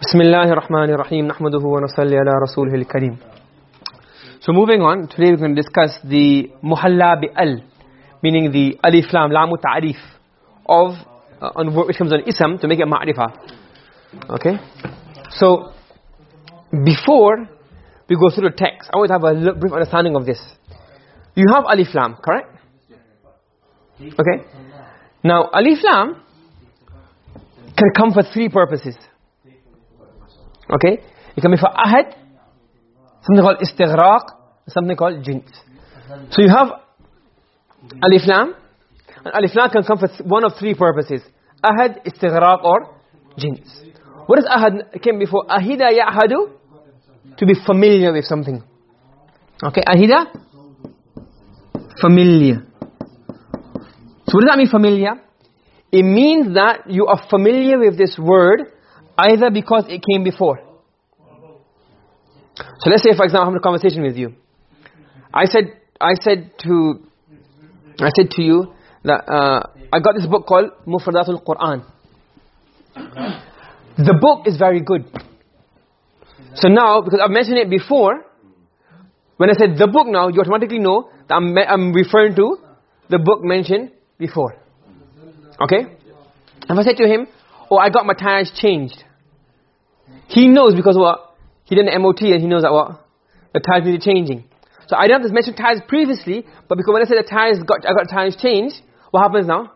بسم الله الرحمن الرحيم نحمده ونصلي على رسوله الكريم So moving on, today we're going to discuss the muhalla bi al, meaning the alif lam lam ta'rif of uh, on which comes on ism to make it ma'rifah. Okay? So before we go through the text, I want to have a brief understanding of this. You have alif lam, correct? Okay? Now alif lam can come for three purposes. Okay? It can be for ahad, something called istighraq, something called jins. So you have alif lam, and alif lam can come for one of three purposes. Ahad, istighraq or jins. What is ahad? It came before ahida ya'hadu, to be familiar with something. Okay, ahida, familiar. So what does that mean familiar? It means that you are familiar with this word either because it came before. So let's say for example I'm having a conversation with you. I said I said to I said to you that uh, I got this book called Mufradatul Quran. The book is very good. So now because I've mentioned it before when I said the book now you automatically know that I'm I'm referring to the book mentioned before. Okay? And I said to him, "Oh, I got my tires changed." He knows because what? He did an MOT and he knows that what? The tires needed changing. So I didn't mention tires previously, but because when I said the tires got, I got tires changed, what happens now?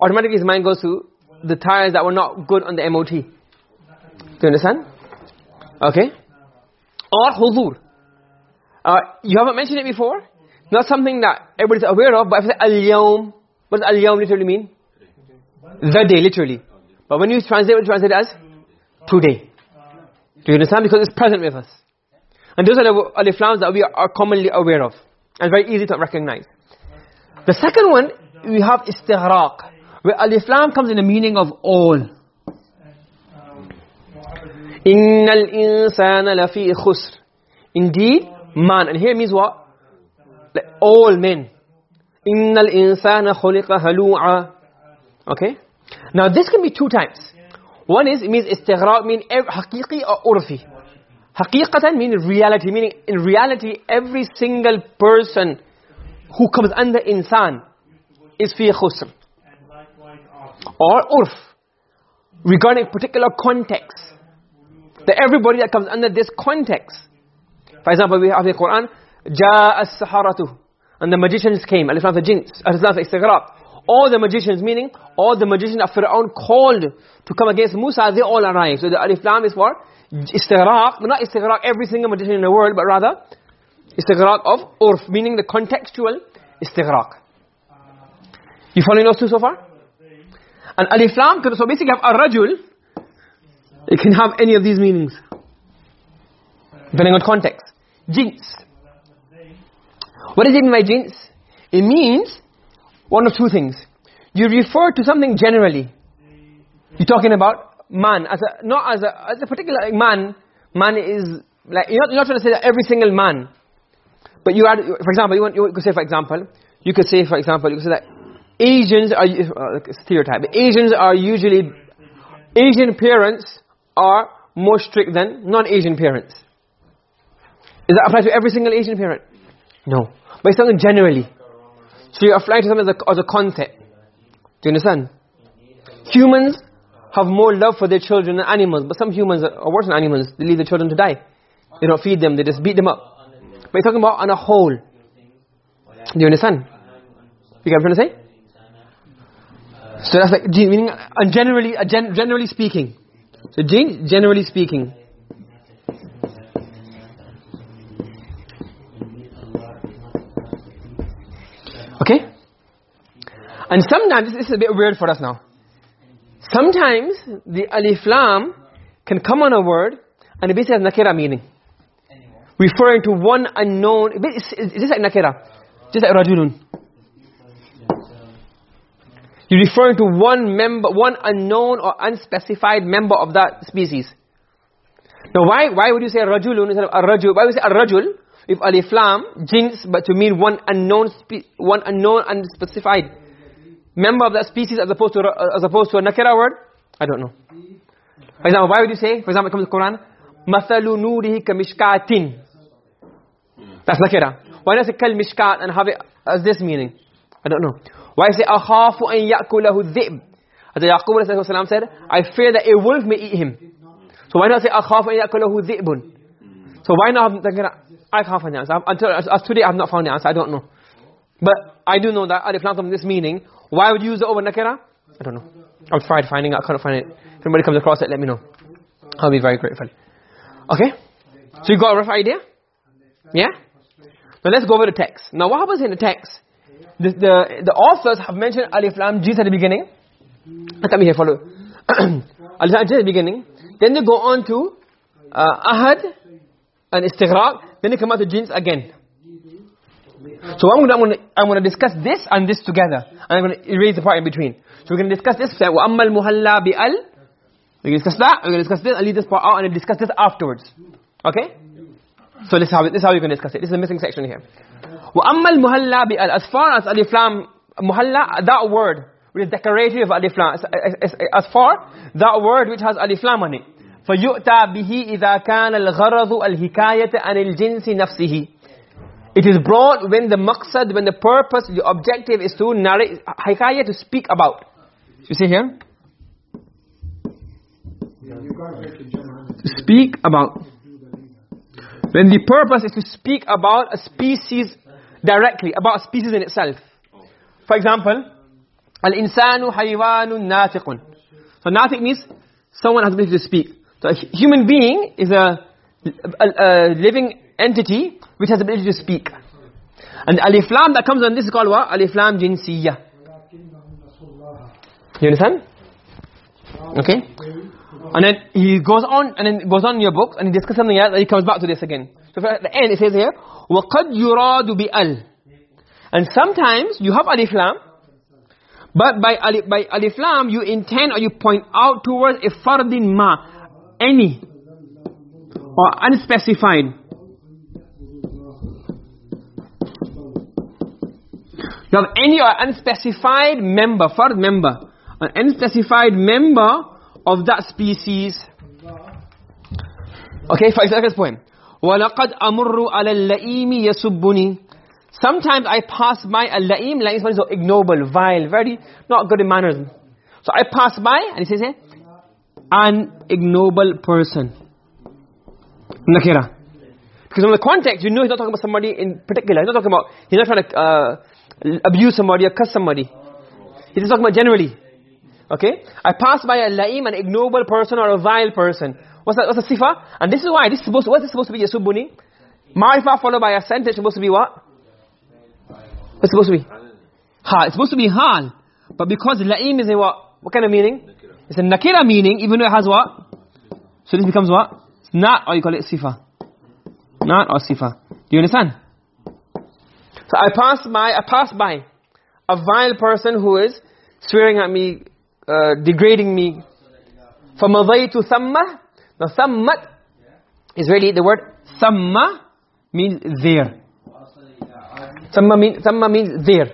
Automatically his mind goes to the tires that were not good on the MOT. Do you understand? Okay? Or huzur. Uh, you haven't mentioned it before. Not something that everybody's aware of, but if I say al-yawm, what does al-yawm literally mean? The day, literally. But when you translate it, translate as today. Do you understand? Because it's present with us. And those are the alif lams that we are, commonly aware of. And very easy to recognize. The second one, we have istighraq. Where alif lam comes in the meaning of all. Innal insana lafi khusr. Indeed, man. And here means what? Like all men. Innal insana khuliqa halu'a. Okay? Now this can be two types. One is, it means istighraq, mean haqiqi or urfi. Haqiqatan means reality, meaning in reality every single person who comes under insan is fi khusr. Or urf, regarding particular context. That everybody that comes under this context. For example, we have the Quran, جَاءَ السَّحَرَةُ And the magicians came, alif lam jins, alif lam istighraq all the magicians meaning all the magicians that Fir'aun called to come against Musa they all arrived. So the alif lam is for istighraq. Not istighraq every single magician in the world but rather istighraq of urf meaning the contextual istighraq. You following those two so far? And alif lam so basically have ar-rajul it can have any of these meanings. Depending on context. Jins. What does it mean by jins? It means one of two things. You refer to something generally. You're talking about man as a not as a as a particular man. Man is like you're not, you're not trying to say that every single man. But you add, for example, you, want, you could say for example, you could say for example, you could say that Asians are uh, stereotype. Asians are usually Asian parents are more strict than non-Asian parents. Is that apply to every single Asian parent? No. But it's something generally. So you apply to something as a, as a concept. Do you understand? Humans have more love for their children than animals. But some humans are worse than animals. They leave their children to die. They don't feed them. They just beat them up. But you're talking about on a whole. Do you understand? You get what I'm trying to say? So that's like, meaning, and generally, uh, generally speaking. So generally speaking. And sometimes, this is a bit weird for us now. Sometimes, the alif lam can come on a word, and it basically has nakira meaning. Referring to one unknown, it's, it's just like nakira. Just like rajulun. You're referring to one member, one unknown or unspecified member of that species. Now why, why would you say rajulun instead of a-rajul? Why would you say a-rajul? if alif lam jins but to mean one unknown one unknown unspecified member of that species as opposed to uh, as opposed to a nakira word? I don't know. For example why would you say for example it comes to quran mathalu nurihi kamishkatin that's nakira. Why does it call mishkat and have it as this meaning? I don't know. Why say akhafu an ya'kulahu adh-dhib as yaqub alayhi salam said i fear that a wolf may eat him. So why not say akhafu an ya'kulahu dhibun so why not nakira? I can't find the answer. Until as, today i have not found the answer. I don't know. But i do know that alif lam this meaning why would you use it over nakira? I don't know. I'll try finding it. I can't find it. If anybody comes across it, let me know. I'll be very grateful. Okay? So you got a rough idea? Yeah? Now let's go over the text. Now what happens in the text? The, the, the authors have mentioned alif lam jins at the beginning. Let me here follow. alif lam jins at the beginning. Then they go on to uh, ahad and istighraq. Then they come out to jins again. So I'm going, to, I'm going to discuss this and this together. And I'm going to erase the part in between. So we're going to discuss this. وَأَمَّا الْمُهَلَّى بِأَلْ We're going to discuss that. We're going to discuss this and leave this part out and then discuss this afterwards. Okay? So this is how, this is how we're going to discuss it. This is the missing section here. وَأَمَّا الْمُهَلَّى بِأَلْ As far as alif lam, muhalla, that word, which is decorative of alif lam. As, as far, that word which has alif lam on it. فَيُؤْتَى بِهِ إِذَا كَانَ الْغَرَضُ الْحِكَايَةَ عَنِ الْجِنْسِ نَفْسِهِ it is brought when the maqsad, when the purpose, the objective is to narrate, hikayah to speak about. You see here? Speak about. When the purpose is to speak about a species directly, about a species in itself. For example, al-insanu haywanun natiqun. So natiq means someone has ability to speak. So a human being is a, a, a living entity which has the ability to speak. And the alif lam that comes on this is called what? Alif lam jinsiyya. You understand? Okay? And then he goes on and then goes on in your book and he discusses something else and he comes back to this again. So at the end it says here, وَقَدْ يُرَادُ بِأَلْ And sometimes you have alif lam, but by alif, by alif lam you intend or you point out towards a fardin ma, any, or unspecified. You have any or unspecified member, fard member, an unspecified member of that species. Okay, for example, point. وَلَقَدْ أَمُرُّ عَلَى اللَّئِيمِ يَسُبُّنِي Sometimes I pass by a la'im, la'im is so ignoble, vile, very not good in manners. So I pass by, and he says here, an ignoble person. Nakira. Because from the context, you know he's not talking about somebody in particular. He's not talking about, he's not trying to uh, abuse somebody or cuss somebody. He's talking about generally. Okay? I pass by a la'im, an ignoble person or a vile person. What's that? What's the sifa? And this is why, this is supposed to, what is supposed to be yasubuni? Ma'rifah followed by a sentence supposed to be what? What's supposed to be? Hal. It's supposed to be hal. But because la'im is a what? What kind of meaning? It's a nakira meaning, even though it has what? So this becomes what? It's not, or you call it sifa. Not or sifa. Do you understand? So I pass by, I pass by a vile person who is swearing at me, uh, degrading me. فَمَضَيْتُ ثَمَّ Now thammat is really the word thamma means there. Thamma, mean, thamma means there.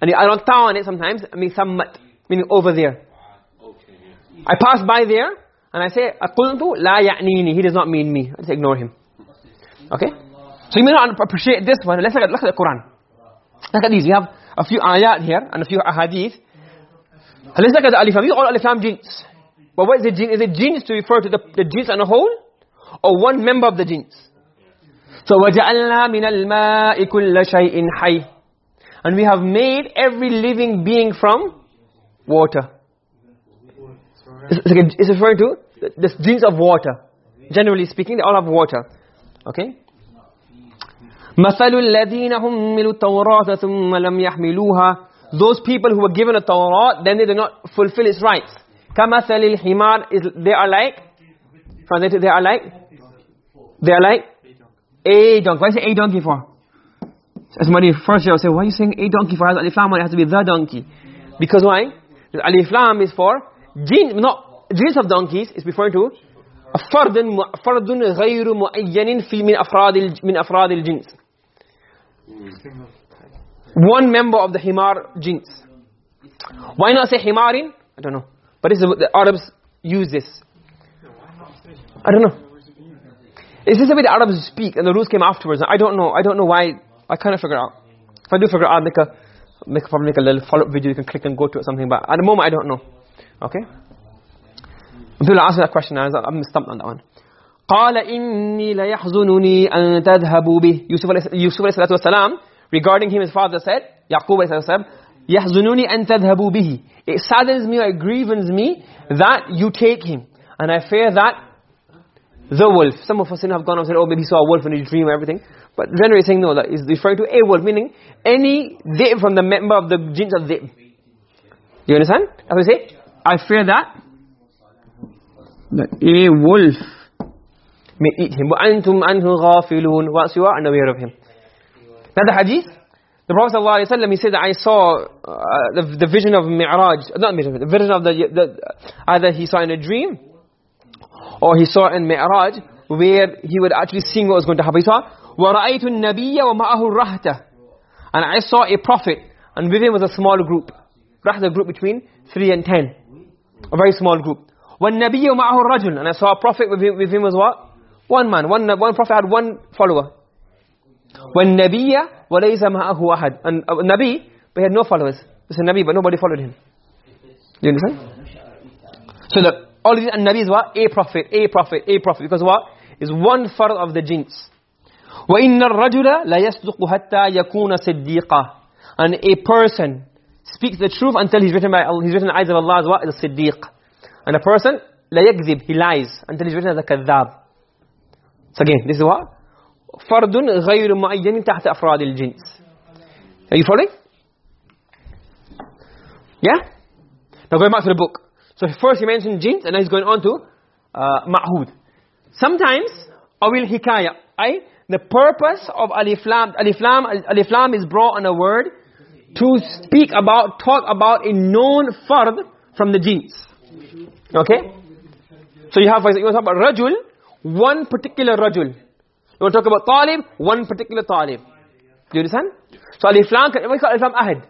And I don't ta on it sometimes, I mean thammat, meaning over there. I pass by there and I say, أَقُلْتُ لَا يَعْنِينِ He does not mean me. I just ignore him. Okay? So you may not appreciate this one. Let's look at, look at the Quran. Look at these. You have a few ayat here and a few ahadith. Let's look at the alif lam. These are all alif lam. But what is a gene? Is a gene to refer to the, the jins on a whole? Or one member of the jins? So, وَجَعَلْنَا مِنَ الْمَاءِ كُلَّ شَيْءٍ حَيٍّ And we have made every living being from water. It's, it's referring to the, the jins of water. Generally speaking, they all have water. Okay? مثل الذين حملوا التوراة ثم لم يحملوها those people who were given a Torah then they did not fulfill its rights كمثل الحمار is they are like translated they are like they are like a donkey why is it a donkey for somebody first year will say why are you saying a donkey for alif lam it has to be the donkey because why alif lam is for jinn not jinns of donkeys is referring to a فرد فرد غير معين في من افراد من افراد الجنس one member of the himar jins why not say himarin i don't know but the arabs use this I don't know. Is this the way the Arabs speak and the rules came afterwards. I don't know. I don't know why. I kind of figure out. If I do figure out, I'll make a, make, probably make a little follow-up video. You can click and go to it something. But at the moment, I don't know. Okay? People ask that question. I'm stumped on that one. قال إني ليحزنني أن تذهبوا به Yusuf عليه الصلاة والسلام regarding him his father said Yaqub عليه الصلاة والسلام يحزنني أن تذهبوا به It saddens me or it grievens me that you take him and I fear that the wolf some of us have gone and said oh maybe he saw a wolf in his dream or everything but generally saying no that is referring to a wolf meaning any dhib from the member of the jinns of dhib you understand? As we say I fear that that a wolf may eat him wa antum anhu ghafilun once you are unaware of him another hadith the prophet sallallahu he said i saw uh, the, the vision of mi'raj. Not mi'raj the vision of the, the either he saw in a dream or he saw in mi'raj where he would actually see what was going to happen. He saw wa ra'aytu an-nabiyya wa ma'ahu rahta. And i saw a prophet and with him was a small group. Rahta group between 3 and 10 a very small group. When nabiyyu ma'ahu rajul. And i saw a prophet with him, with him was what? One man, one, one prophet had one follower. When Nabiya, وَلَيْسَ مَعَهُ أَحَدٍ And uh, Nabi, but he had no followers. It's a Nabi, but nobody followed him. You understand? So the, all these Nabi is what? A prophet, a prophet, a prophet. Because what? Is one fard of the jinns. وَإِنَّ الرَّجُلَ لَيَصْدُقُ حَتَّى يَكُونَ صِدِّيقًا And a person speaks the truth until he's written by he's written in the eyes of Allah as what? Well, As-Siddiq. And a person, la yakzib, he lies, until he's written as a kadhab. So again, this is what? فرد غير معين تحت أفراد الجنس. Are you following? Yeah? Now going back to the book. So first he mentioned jins and now he's going on to uh, ma'hud. Sometimes, awil hikaya. I, the purpose of alif lam, alif lam, alif lam is brought on a word to speak about, talk about a known fard from the jins. Okay? So you have, you want to talk about rajul, one particular rajul. You want to talk about talib, one particular talib. Do you understand? So alif lam, can, we call alif lam ahad.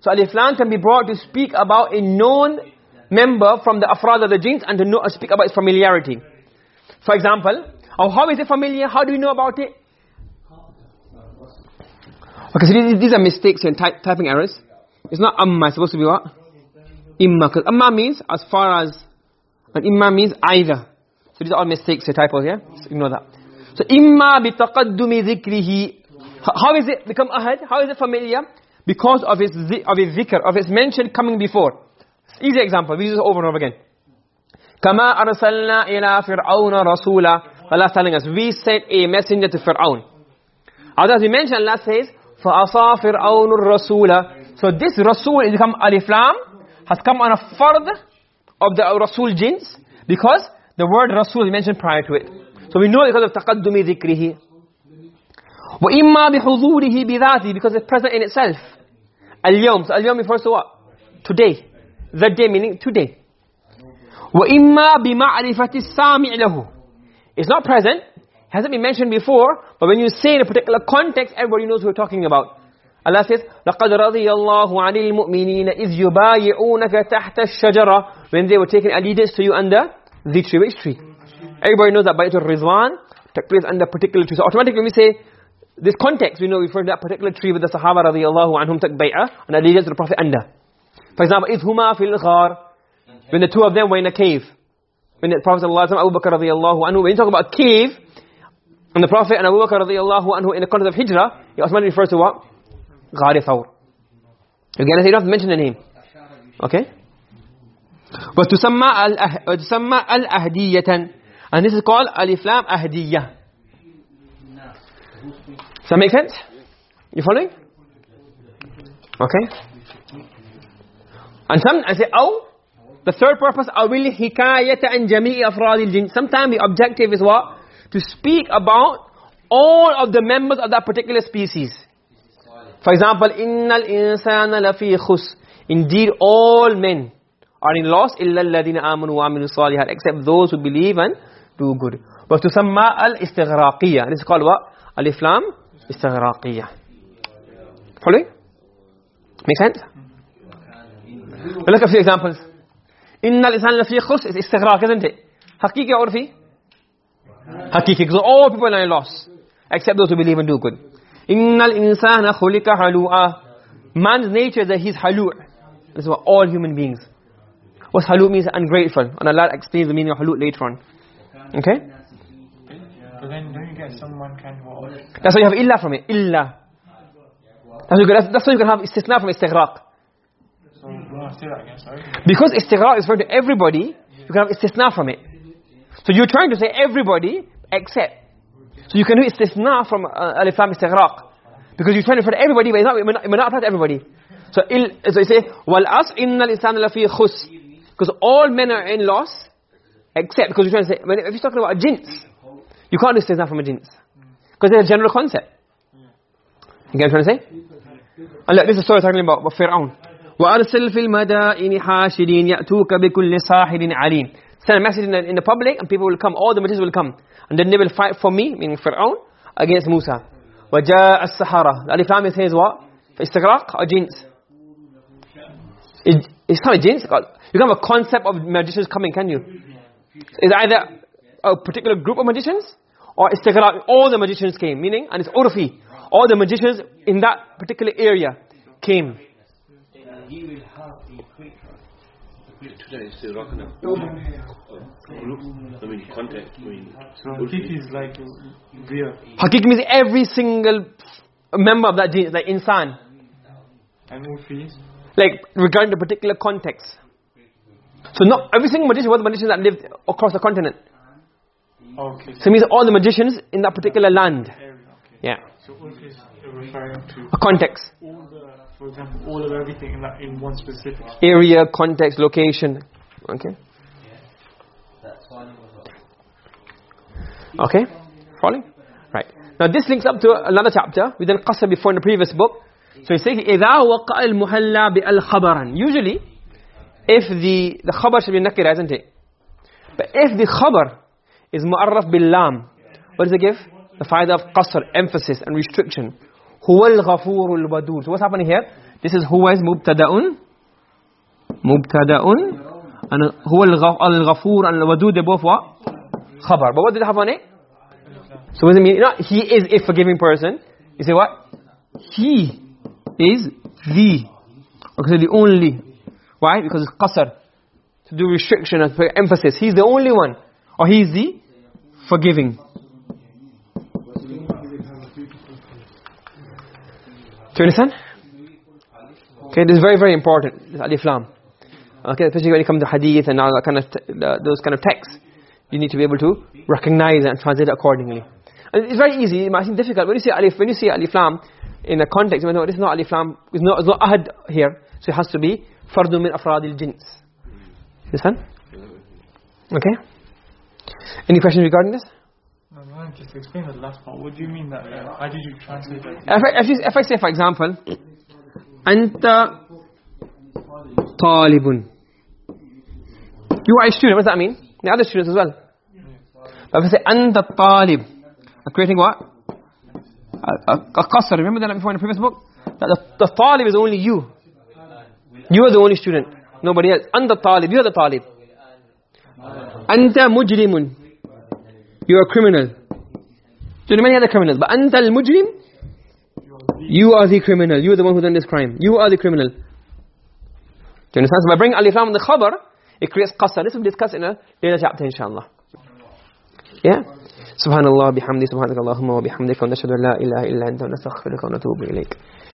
So alif lam can be brought to speak about a known member from the afrad of the jinns and to know, speak about its familiarity. For example, oh, how is it familiar? How do we know about it? Okay, so these, are mistakes and typing errors. It's not amma, it's supposed to be what? Imma. Amma means as far as, and imma means either. So these are all mistakes, the typos, yeah? So ignore that. So, imma bitaqaddumi dhikrihi. How is it become ahad? How is it familiar? Because of its, of its dhikr, of its mention coming before. Easy example, we use it over and over again. Kama arsalna ila fir'auna rasula. Allah is telling us, we sent a messenger to Fir'aun. As we mentioned, Allah says, فَأَصَى فِرْعَوْنُ الرَّسُولَ So this Rasul is become Alif Lam, has come on a fard of the Rasul jins, because the word rasul is mentioned prior to it. So we know because of taqaddumi dhikrihi. Wa imma bihudurihi bidhati because it's present in itself. Al-yawm. So al-yawm refers to what? Today. The day meaning today. Wa imma bima'rifati as-sami' lahu. It's not present. Hasn't been mentioned before. But when you say in a particular context everybody knows who you're talking about. Allah says laqad radiyallahu 'anil mu'minina iz yubay'unaka tahta ash-shajara. When they were taking allegiance to you under the tree which tree everybody knows that baytul rizwan took place under particular tree so automatically when we say this context we know we refer to that particular tree with the sahaba radiyallahu anhum took bay'ah and allegiance to the prophet under. For example idhuma fil ghar? When the two of them were in a cave. When the prophet sallallahu alaihi wasallam Abu Bakr radiyallahu anhu when you talk about a cave and the prophet and Abu Bakr radiyallahu anhu in the context of hijrah he automatically refers to what? Ghar thawr you get it you don't have to mention the name. Okay? وتسمى الأهدية and this is called alif lam ahdiyah does that make sense you following okay and some I say oh the third purpose awil hikayata an jami'i afradil jinn sometimes the objective is what to speak about all of the members of that particular species for example innal insana lafi khus indeed all men Are in loss illa alladhina amanu wa amilus salihat except those who believe and do good wa tusamma al istighraqiyya this is called what alif lam istighraqiyya following make sense look at few examples innal insana lafi khus is istighraq isn't it haqiqi or fi Hakiki. Because all people are lost. Except those who believe and do good. Innal insana khulika halu'a. Man's nature that he's halu'. This is what all human beings. What halu' means ungrateful. And Allah explains the meaning of halu' later on. Okay? But then don't you get someone kind of That's why you have illa from it. Illa. That's why you can, that's why you can have istisna from istighraq. So you want to say that again. Because istighraq is referred to everybody, you can have istisna from it. So you're trying to say everybody except. So you can do istisna from uh, alif lam istighraq. Because you're trying to refer to everybody, but it's not, it may not, it may not apply to everybody. So, il, so you say, wal as innal insana lafi khus. Because all men are in loss, except, because you're trying to say, when, if you're talking about jins, jinns, you can't understand that from a jinns. Because it's a general concept. You get what I'm trying to say? And look, this is story talking about, about Fir'aun. وَأَرْسِلْ فِي الْمَدَائِنِ حَاشِرِينَ يَأْتُوكَ بِكُلِّ سَاحِرٍ عَلِيمٍ Send a message in the, in the public and people will come, all the messengers will come. And then they will fight for me, meaning Fir'aun, against Musa. وَجَاءَ السَّحَرَةِ The Alif Lam says what? For istighraq or jinns? It, it's not a jins. You can't have a concept of magicians coming, can you? It's either a particular group of magicians or istighraq, all the magicians came, meaning, and it's urfi, all the magicians in that particular area came. he will have the creature. The creature is still rocking up. Oh, oh, I mean, contact. I mean, So Hakiki is like real. Hakik means every single member of that jinn, like insan. And Urfi Like, regarding the particular context. So not every single magician was the magicians that lived across the continent. Okay. So it means all the magicians in that particular land. Yeah. So Urfi is referring to A context. all the, for example, all of everything in that in one specific. Area, context, location. Okay. Okay? Following? Right. Now this links up to another chapter. We did qasr before in the previous book. So he says, إِذَا وَقَعَ الْمُحَلَّى بِأَلْخَبَرًا Usually, if the, the khabar should be nakira, isn't it? But if the khabar is mu'arraf bil lam, what does it give? The faida of qasr, emphasis and restriction. هُوَ الْغَفُورُ الْوَدُودُ So what's happening here? This is huwa is mubtada'un. Mubtada'un. And al-ghaf- al-ghafur and al-wadud, they both what? Khabar. But what did it have on it? So what does it mean? Not he is a forgiving person. You say what? He is the. Because the only. Why? Because it's qasr. To do restriction and emphasis. He's the only one. Or he's the forgiving. Do you understand? Okay, this is very, very important. Alif lam. Okay, especially when it comes to hadith and all that kind of those kind of texts, you need to be able to recognize and translate accordingly. And it's very easy. It might seem difficult when you see alif. When you see alif lam in a context, you know this is not alif lam. It's not, it's not ahad here, so it has to be fardu min afrad al jins. Understand? Okay. Any questions regarding this? No, no, just explain the last part. What do you mean that? Uh, how did you translate that? If I, if, you, if I say, for example, Anta talibun. You are a student. What does that mean? The other students as well. But if I say Anta talib, creating what? A, a, a qasr. Remember that before in the previous book? That the, the talib is only you. You are the only student. Nobody else. Anta talib. You are the talib. Anta mujrimun. You are a criminal. So many other criminals. But Anta al-mujrim, you are the criminal. You are the one who done this crime. You are the criminal. Do you understand? So by bringing alif lam in the khabar, it creates qasr. This will be discussed in a later chapter, inshallah. Yeah? سبحان الله بحمده سبحانك اللهم وبحمدك ونشهد أن لا إله إلا أنت ونستغفرك ونتوب إليك.